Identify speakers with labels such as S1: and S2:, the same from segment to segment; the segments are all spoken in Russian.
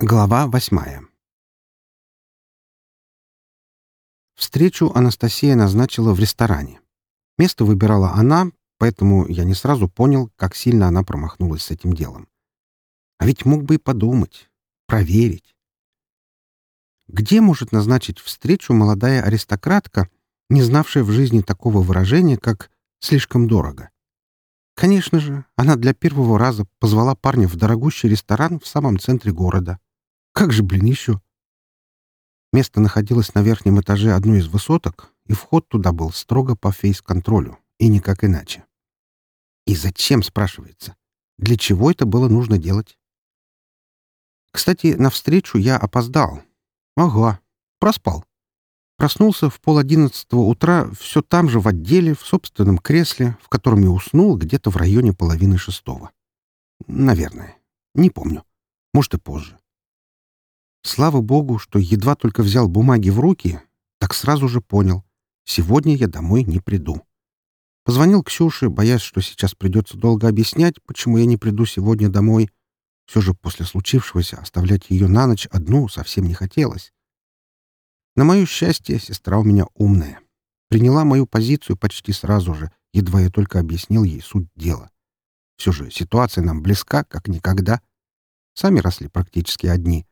S1: Глава восьмая Встречу Анастасия назначила в ресторане. Место выбирала она, поэтому я не сразу понял, как сильно она промахнулась с этим делом. А ведь мог бы и подумать, проверить. Где может назначить встречу молодая аристократка, не знавшая в жизни такого выражения, как «слишком дорого»? Конечно же, она для первого раза позвала парня в дорогущий ресторан в самом центре города. Как же, блин, еще? Место находилось на верхнем этаже одной из высоток, и вход туда был строго по фейс-контролю, и никак иначе. И зачем, спрашивается? Для чего это было нужно делать? Кстати, навстречу я опоздал. Ага, проспал. Проснулся в пол одиннадцатого утра все там же в отделе, в собственном кресле, в котором я уснул где-то в районе половины шестого. Наверное. Не помню. Может, и позже. Слава богу, что едва только взял бумаги в руки, так сразу же понял. Сегодня я домой не приду. Позвонил Ксюше, боясь, что сейчас придется долго объяснять, почему я не приду сегодня домой. Все же после случившегося оставлять ее на ночь одну совсем не хотелось. На мое счастье, сестра у меня умная. Приняла мою позицию почти сразу же, едва я только объяснил ей суть дела. Все же ситуация нам близка, как никогда. Сами росли практически одни.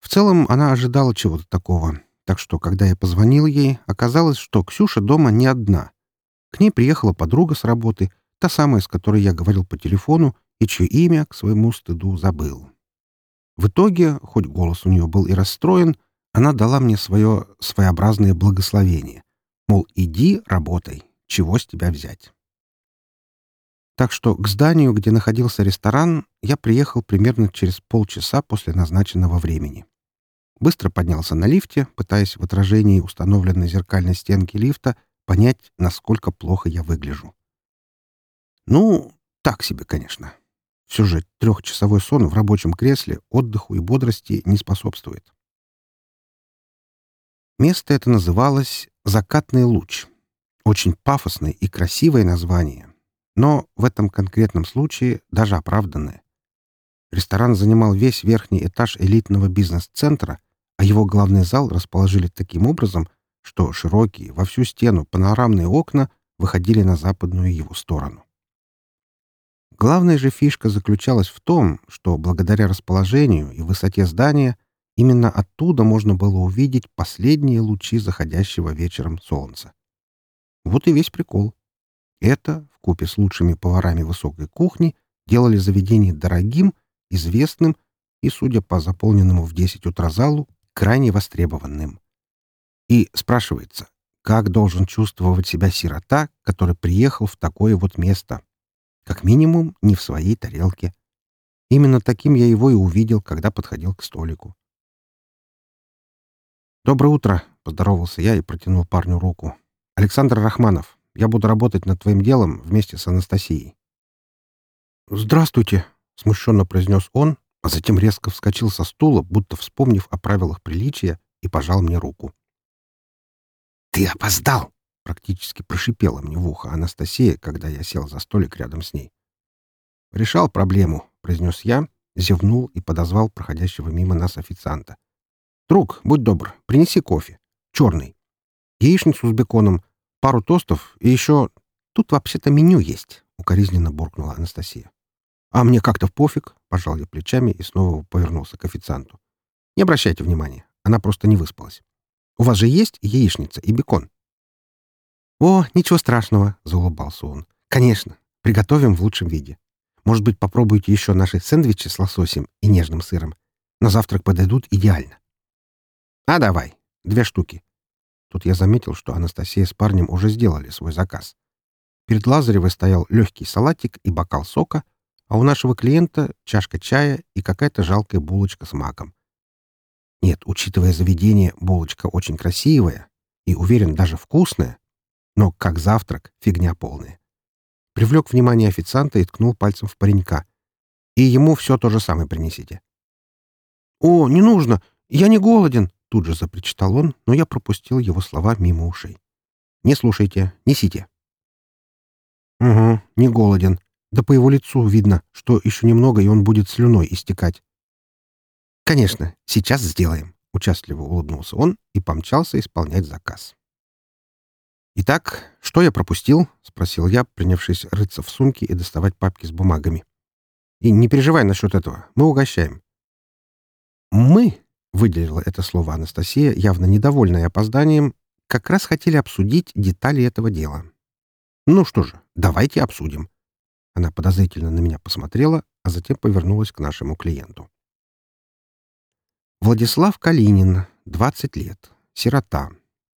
S1: В целом она ожидала чего-то такого, так что, когда я позвонил ей, оказалось, что Ксюша дома не одна. К ней приехала подруга с работы, та самая, с которой я говорил по телефону, и чье имя, к своему стыду, забыл. В итоге, хоть голос у нее был и расстроен, она дала мне свое своеобразное благословение. Мол, иди, работай, чего с тебя взять. Так что к зданию, где находился ресторан, я приехал примерно через полчаса после назначенного времени. Быстро поднялся на лифте, пытаясь в отражении установленной зеркальной стенки лифта понять, насколько плохо я выгляжу. Ну, так себе, конечно. Все же трехчасовой сон в рабочем кресле отдыху и бодрости не способствует. Место это называлось «Закатный луч». Очень пафосное и красивое название, но в этом конкретном случае даже оправданное. Ресторан занимал весь верхний этаж элитного бизнес-центра, а его главный зал расположили таким образом, что широкие во всю стену панорамные окна выходили на западную его сторону. Главная же фишка заключалась в том, что благодаря расположению и высоте здания именно оттуда можно было увидеть последние лучи заходящего вечером солнца. Вот и весь прикол. Это, в купе с лучшими поварами высокой кухни, делали заведение дорогим, известным и, судя по заполненному в 10 утра залу, крайне востребованным. И спрашивается, как должен чувствовать себя сирота, который приехал в такое вот место? Как минимум, не в своей тарелке. Именно таким я его и увидел, когда подходил к столику. «Доброе утро!» — поздоровался я и протянул парню руку. «Александр Рахманов, я буду работать над твоим делом вместе с Анастасией». «Здравствуйте», — смущенно произнес он, а затем резко вскочил со стула, будто вспомнив о правилах приличия, и пожал мне руку.
S2: «Ты опоздал!»
S1: — практически прошипела мне в ухо Анастасия, когда я сел за столик рядом с ней. «Решал проблему», — произнес я, зевнул и подозвал проходящего мимо нас официанта. «Друг, будь добр, принеси кофе. Черный. Яичницу с беконом, пару тостов и еще... Тут вообще-то меню есть», — укоризненно буркнула Анастасия. «А мне как-то пофиг», — пожал я плечами и снова повернулся к официанту. «Не обращайте внимания, она просто не выспалась. У вас же есть яичница и бекон?» «О, ничего страшного», — заулыбался он. «Конечно, приготовим в лучшем виде. Может быть, попробуйте еще наши сэндвичи с лососем и нежным сыром. На завтрак подойдут идеально». «А давай, две штуки. Тут я заметил, что Анастасия с парнем уже сделали свой заказ. Перед Лазаревой стоял легкий салатик и бокал сока, а у нашего клиента чашка чая и какая-то жалкая булочка с маком. Нет, учитывая заведение, булочка очень красивая и, уверен, даже вкусная, но как завтрак — фигня полная. Привлек внимание официанта и ткнул пальцем в паренька. И ему все то же самое принесите. «О, не нужно! Я не голоден!» Тут же запричитал он, но я пропустил его слова мимо ушей. «Не слушайте, несите». «Угу, не голоден. Да по его лицу видно, что еще немного, и он будет слюной истекать». «Конечно, сейчас сделаем», — участливо улыбнулся он и помчался исполнять заказ. «Итак, что я пропустил?» — спросил я, принявшись рыться в сумке и доставать папки с бумагами. «И не переживай насчет этого, мы угощаем». «Мы», — выделила это слово Анастасия, явно недовольная опозданием, как раз хотели обсудить детали этого дела. «Ну что же, давайте обсудим». Она подозрительно на меня посмотрела, а затем повернулась к нашему клиенту. Владислав Калинин, 20 лет, сирота.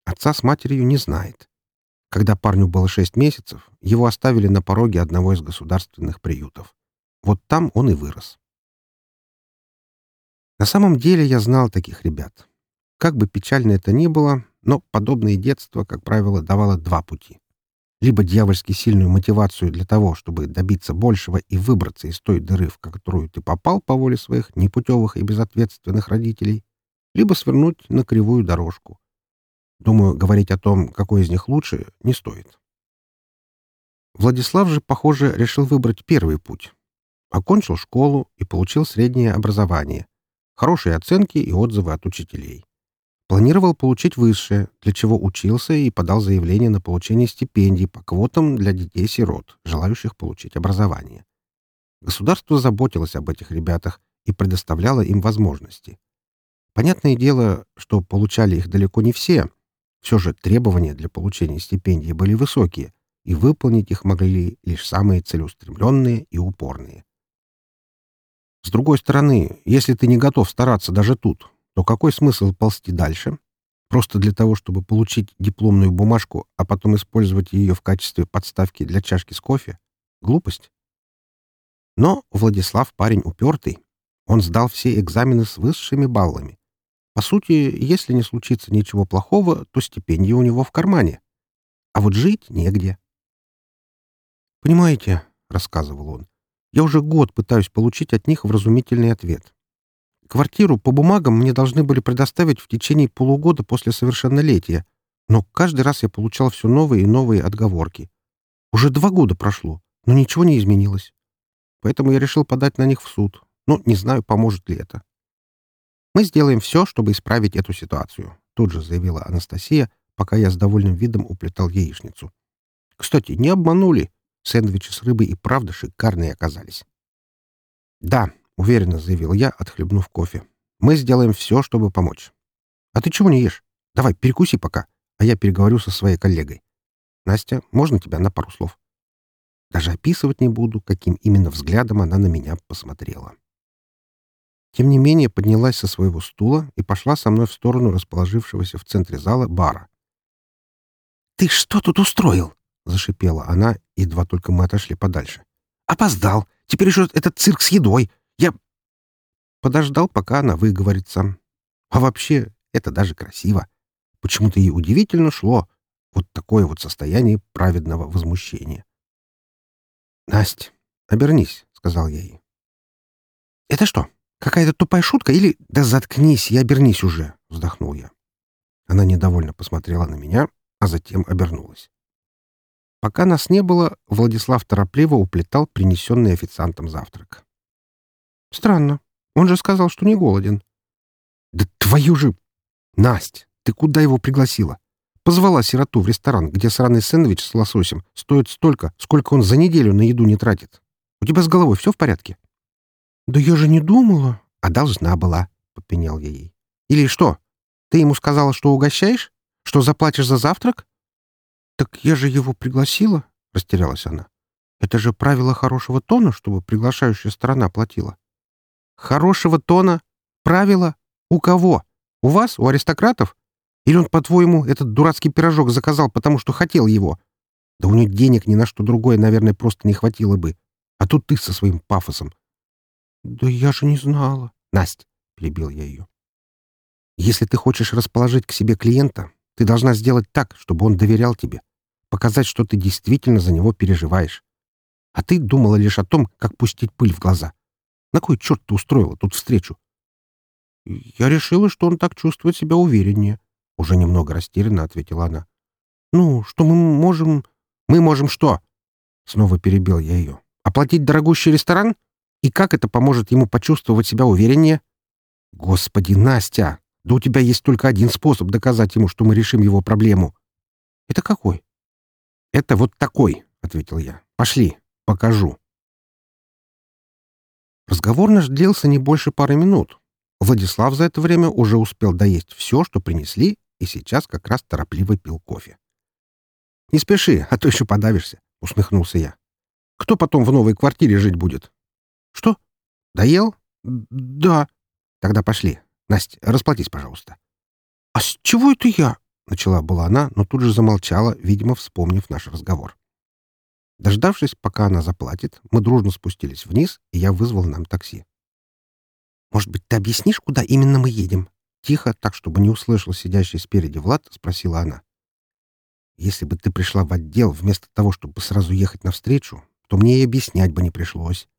S1: Отца с матерью не знает. Когда парню было 6 месяцев, его оставили на пороге одного из государственных приютов. Вот там он и вырос. На самом деле я знал таких ребят. Как бы печально это ни было, но подобное детство, как правило, давало два пути либо дьявольски сильную мотивацию для того, чтобы добиться большего и выбраться из той дыры, в которую ты попал по воле своих непутевых и безответственных родителей, либо свернуть на кривую дорожку. Думаю, говорить о том, какой из них лучше, не стоит. Владислав же, похоже, решил выбрать первый путь. Окончил школу и получил среднее образование, хорошие оценки и отзывы от учителей. Планировал получить высшее, для чего учился и подал заявление на получение стипендий по квотам для детей-сирот, желающих получить образование. Государство заботилось об этих ребятах и предоставляло им возможности. Понятное дело, что получали их далеко не все. Все же требования для получения стипендий были высокие, и выполнить их могли лишь самые целеустремленные и упорные. С другой стороны, если ты не готов стараться даже тут, то какой смысл ползти дальше? Просто для того, чтобы получить дипломную бумажку, а потом использовать ее в качестве подставки для чашки с кофе? Глупость. Но Владислав парень упертый. Он сдал все экзамены с высшими баллами. По сути, если не случится ничего плохого, то стипендия у него в кармане. А вот жить негде. «Понимаете», — рассказывал он, — «я уже год пытаюсь получить от них вразумительный ответ. Квартиру по бумагам мне должны были предоставить в течение полугода после совершеннолетия, но каждый раз я получал все новые и новые отговорки. Уже два года прошло, но ничего не изменилось. Поэтому я решил подать на них в суд. Ну, не знаю, поможет ли это. «Мы сделаем все, чтобы исправить эту ситуацию», — тут же заявила Анастасия, пока я с довольным видом уплетал яичницу. «Кстати, не обманули. Сэндвичи с рыбой и правда шикарные оказались». «Да, — уверенно заявил я, отхлебнув кофе. «Мы сделаем все, чтобы помочь. А ты чего не ешь? Давай, перекуси пока, а я переговорю со своей коллегой. Настя, можно тебя на пару слов?» Даже описывать не буду, каким именно взглядом она на меня посмотрела. Тем не менее поднялась со своего стула и пошла со мной в сторону расположившегося в центре зала бара. «Ты что тут устроил?» — зашипела она, едва только мы отошли подальше. «Опоздал! Теперь еще этот цирк с едой! Я подождал, пока она выговорится. А вообще, это даже красиво. Почему-то ей удивительно шло вот такое вот состояние праведного возмущения. «Насть, обернись», — сказал я ей. «Это что, какая-то тупая шутка или...» «Да заткнись и обернись уже», — вздохнул я. Она недовольно посмотрела на меня, а затем обернулась. Пока нас не было, Владислав торопливо уплетал принесенный официантом завтрак. Странно. Он же сказал, что не голоден. Да твою же... Насть, ты куда его пригласила? Позвала сироту в ресторан, где сраный сэндвич с лососем стоит столько, сколько он за неделю на еду не тратит. У тебя с головой все в порядке? Да я же не думала. А должна была, — попенял я ей. Или что? Ты ему сказала, что угощаешь? Что заплатишь за завтрак? Так я же его пригласила, — растерялась она. Это же правило хорошего тона, чтобы приглашающая сторона платила. Хорошего тона? Правила? У кого? У вас? У аристократов? Или он, по-твоему, этот дурацкий пирожок заказал, потому что хотел его? Да у него денег ни на что другое, наверное, просто не хватило бы. А тут ты со своим пафосом. Да я же не знала. Настя, — перебил я ее. Если ты хочешь расположить к себе клиента, ты должна сделать так, чтобы он доверял тебе. Показать, что ты действительно за него переживаешь. А ты думала лишь о том, как пустить пыль в глаза. На кой черт ты устроила тут встречу? Я решила, что он так чувствует себя увереннее. Уже немного растерянно ответила она. Ну, что мы можем... Мы можем что? Снова перебил я ее. Оплатить дорогущий ресторан? И как это поможет ему почувствовать себя увереннее? Господи, Настя! Да у тебя есть только один способ доказать ему, что мы решим его проблему. Это какой? Это вот такой, — ответил я. Пошли, покажу. Разговор наш длился не больше пары минут. Владислав за это время уже успел доесть все, что принесли, и сейчас как раз торопливо пил кофе. «Не спеши, а то еще подавишься», — усмехнулся я. «Кто потом в новой квартире жить будет?» «Что? Доел?» «Да». «Тогда пошли. Настя, расплатись, пожалуйста». «А с чего это я?» — начала была она, но тут же замолчала, видимо, вспомнив наш разговор. Дождавшись, пока она заплатит, мы дружно спустились вниз, и я вызвал нам такси. «Может быть, ты объяснишь, куда именно мы едем?» Тихо, так, чтобы не услышал сидящий спереди Влад, спросила она. «Если бы ты пришла в отдел вместо того, чтобы сразу ехать навстречу, то мне и объяснять бы не пришлось.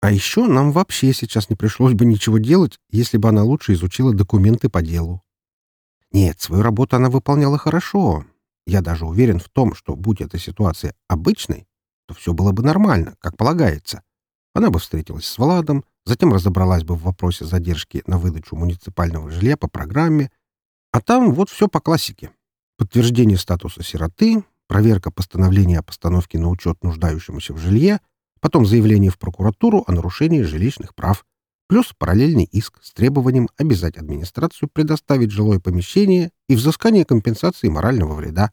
S1: А еще нам вообще сейчас не пришлось бы ничего делать, если бы она лучше изучила документы по делу. Нет, свою работу она выполняла хорошо. Я даже уверен в том, что, будь эта ситуация обычной, то все было бы нормально, как полагается. Она бы встретилась с Владом, затем разобралась бы в вопросе задержки на выдачу муниципального жилья по программе, а там вот все по классике. Подтверждение статуса сироты, проверка постановления о постановке на учет нуждающемуся в жилье, потом заявление в прокуратуру о нарушении жилищных прав, плюс параллельный иск с требованием обязать администрацию предоставить жилое помещение и взыскание компенсации морального вреда.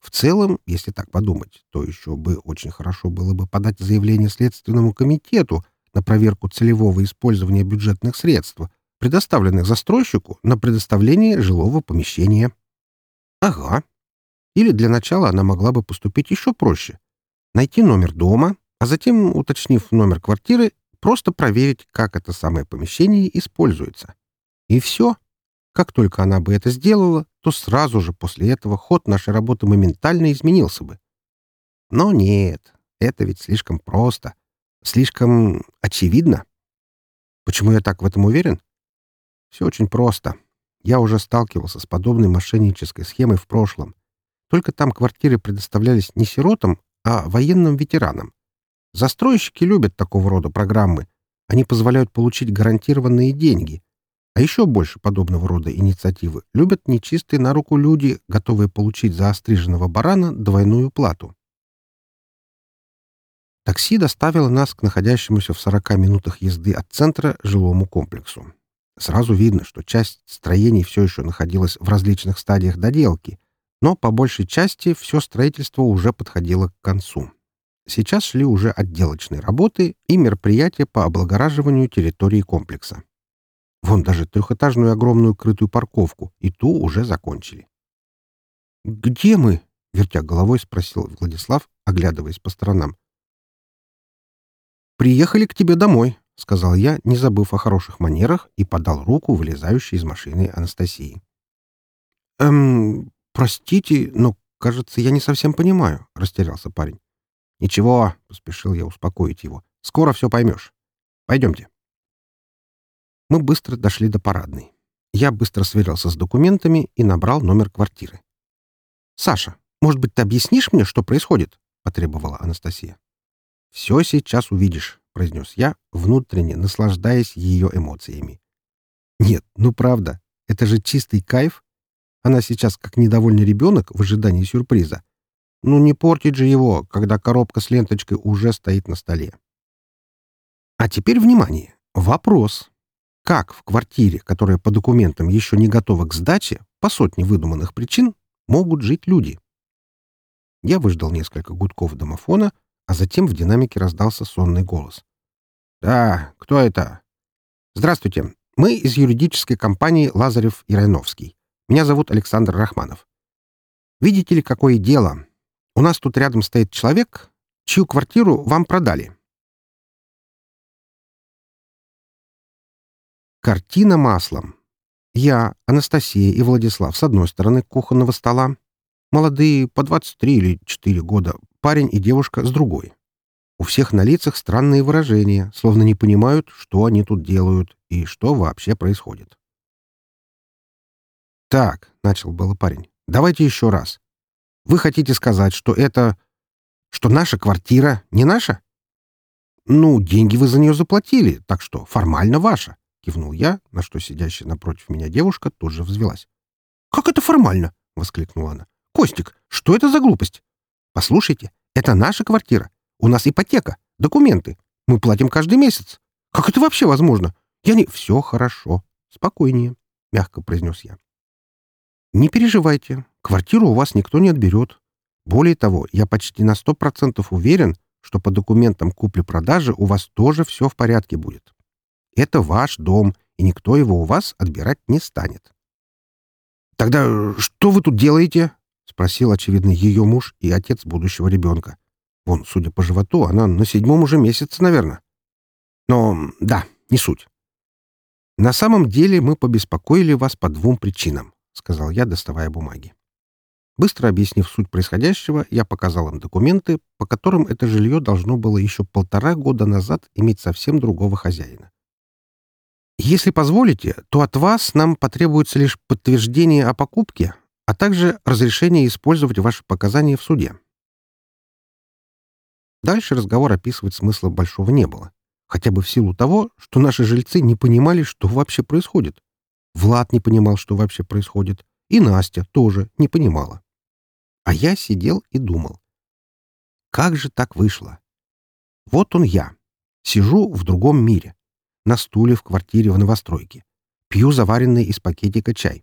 S1: В целом, если так подумать, то еще бы очень хорошо было бы подать заявление Следственному комитету на проверку целевого использования бюджетных средств, предоставленных застройщику на предоставление жилого помещения. Ага. Или для начала она могла бы поступить еще проще. Найти номер дома, а затем, уточнив номер квартиры, просто проверить, как это самое помещение используется. И все. Как только она бы это сделала, то сразу же после этого ход нашей работы моментально изменился бы. Но нет, это ведь слишком просто. Слишком очевидно. Почему я так в этом уверен? Все очень просто. Я уже сталкивался с подобной мошеннической схемой в прошлом. Только там квартиры предоставлялись не сиротам, а военным ветеранам. Застройщики любят такого рода программы. Они позволяют получить гарантированные деньги. А еще больше подобного рода инициативы любят нечистые на руку люди, готовые получить за остриженного барана двойную плату. Такси доставило нас к находящемуся в 40 минутах езды от центра жилому комплексу. Сразу видно, что часть строений все еще находилась в различных стадиях доделки, но по большей части все строительство уже подходило к концу. Сейчас шли уже отделочные работы и мероприятия по облагораживанию территории комплекса. Вон даже трехэтажную огромную крытую парковку, и ту уже закончили. «Где мы?» — вертя головой, спросил Владислав, оглядываясь по сторонам. «Приехали к тебе домой», — сказал я, не забыв о хороших манерах, и подал руку вылезающей из машины Анастасии. «Эм, простите, но, кажется, я не совсем понимаю», — растерялся парень. «Ничего», — поспешил я успокоить его, — «скоро все поймешь. Пойдемте». Мы быстро дошли до парадной. Я быстро сверился с документами и набрал номер квартиры. «Саша, может быть, ты объяснишь мне, что происходит?» — потребовала Анастасия. «Все сейчас увидишь», — произнес я, внутренне наслаждаясь ее эмоциями. «Нет, ну правда, это же чистый кайф. Она сейчас как недовольный ребенок в ожидании сюрприза. Ну не портить же его, когда коробка с ленточкой уже стоит на столе. А теперь внимание. Вопрос. Как в квартире, которая по документам еще не готова к сдаче, по сотне выдуманных причин, могут жить люди? Я выждал несколько гудков домофона, а затем в динамике раздался сонный голос. «Да, кто это?» «Здравствуйте. Мы из юридической компании «Лазарев и Райновский». Меня зовут Александр Рахманов. Видите ли, какое дело? У нас тут рядом стоит человек, чью квартиру вам продали». Картина маслом. Я, Анастасия и Владислав с одной стороны кухонного стола, молодые, по 23 или 4 года, парень и девушка с другой. У всех на лицах странные выражения, словно не понимают, что они тут делают и что вообще происходит. «Так», — начал было парень, — «давайте еще раз. Вы хотите сказать, что это... что наша квартира не наша?» «Ну, деньги вы за нее заплатили, так что формально ваша. — кивнул я, на что сидящая напротив меня девушка тут же взвелась. «Как это формально?» — воскликнула она. «Костик, что это за глупость? Послушайте, это наша квартира. У нас ипотека, документы. Мы платим каждый месяц. Как это вообще возможно? Я не... Все хорошо. Спокойнее, — мягко произнес я. Не переживайте. Квартиру у вас никто не отберет. Более того, я почти на сто процентов уверен, что по документам купли-продажи у вас тоже все в порядке будет. Это ваш дом, и никто его у вас отбирать не станет. «Тогда что вы тут делаете?» — спросил, очевидно, ее муж и отец будущего ребенка. Вон, судя по животу, она на седьмом уже месяце, наверное. Но да, не суть. На самом деле мы побеспокоили вас по двум причинам, сказал я, доставая бумаги. Быстро объяснив суть происходящего, я показал им документы, по которым это жилье должно было еще полтора года назад иметь совсем другого хозяина. Если позволите, то от вас нам потребуется лишь подтверждение о покупке, а также разрешение использовать ваши показания в суде. Дальше разговор описывать смысла большого не было. Хотя бы в силу того, что наши жильцы не понимали, что вообще происходит. Влад не понимал, что вообще происходит. И Настя тоже не понимала. А я сидел и думал. Как же так вышло? Вот он я. Сижу в другом мире на стуле в квартире в новостройке. Пью заваренный из пакетика чай.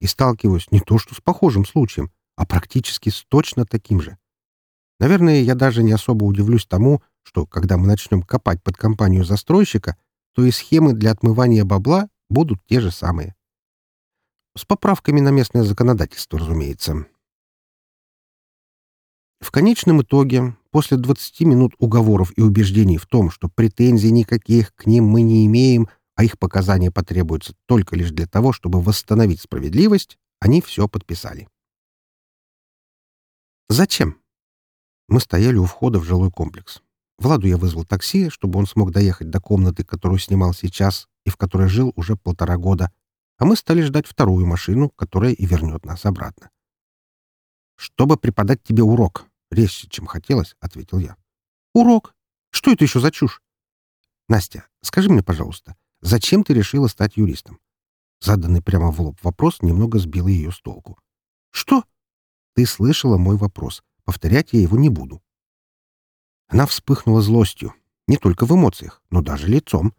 S1: И сталкиваюсь не то что с похожим случаем, а практически с точно таким же. Наверное, я даже не особо удивлюсь тому, что, когда мы начнем копать под компанию застройщика, то и схемы для отмывания бабла будут те же самые. С поправками на местное законодательство, разумеется. В конечном итоге, после 20 минут уговоров и убеждений в том, что претензий никаких к ним мы не имеем, а их показания потребуются только лишь для того, чтобы восстановить справедливость, они все подписали. Зачем? Мы стояли у входа в жилой комплекс. Владу я вызвал такси, чтобы он смог доехать до комнаты, которую снимал сейчас и в которой жил уже полтора года, а мы стали ждать вторую машину, которая и вернет нас обратно. «Чтобы преподать тебе урок», — резче, чем хотелось, — ответил я. «Урок? Что это еще за чушь?» «Настя, скажи мне, пожалуйста, зачем ты решила стать юристом?» Заданный прямо в лоб вопрос немного сбил ее с толку. «Что?» «Ты слышала мой вопрос. Повторять я его не буду». Она вспыхнула злостью. Не только в эмоциях, но даже лицом.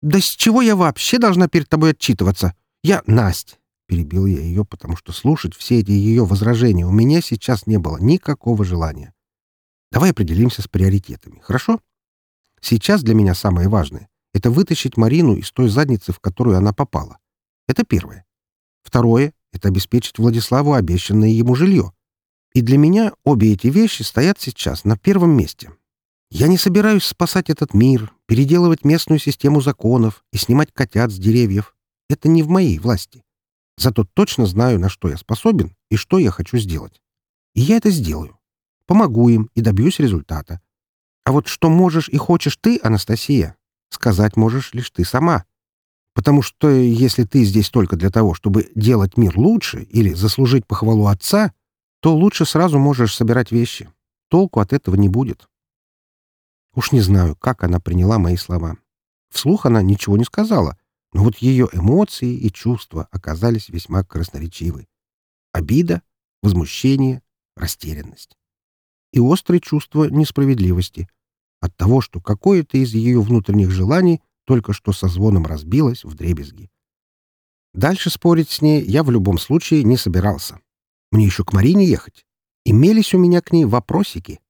S1: «Да с чего я вообще должна перед тобой отчитываться? Я Настя. Перебил я ее, потому что слушать все эти ее возражения у меня сейчас не было никакого желания. Давай определимся с приоритетами, хорошо? Сейчас для меня самое важное — это вытащить Марину из той задницы, в которую она попала. Это первое. Второе — это обеспечить Владиславу обещанное ему жилье. И для меня обе эти вещи стоят сейчас на первом месте. Я не собираюсь спасать этот мир, переделывать местную систему законов и снимать котят с деревьев. Это не в моей власти. Зато точно знаю, на что я способен и что я хочу сделать. И я это сделаю. Помогу им и добьюсь результата. А вот что можешь и хочешь ты, Анастасия, сказать можешь лишь ты сама. Потому что если ты здесь только для того, чтобы делать мир лучше или заслужить похвалу отца, то лучше сразу можешь собирать вещи. Толку от этого не будет. Уж не знаю, как она приняла мои слова. Вслух она ничего не сказала, но вот ее эмоции и чувства оказались весьма красноречивы. Обида, возмущение, растерянность. И острое чувство несправедливости от того, что какое-то из ее внутренних желаний только что со звоном разбилось в дребезги. Дальше спорить с ней я в любом случае не собирался. Мне еще к Марине ехать. Имелись у меня к ней вопросики.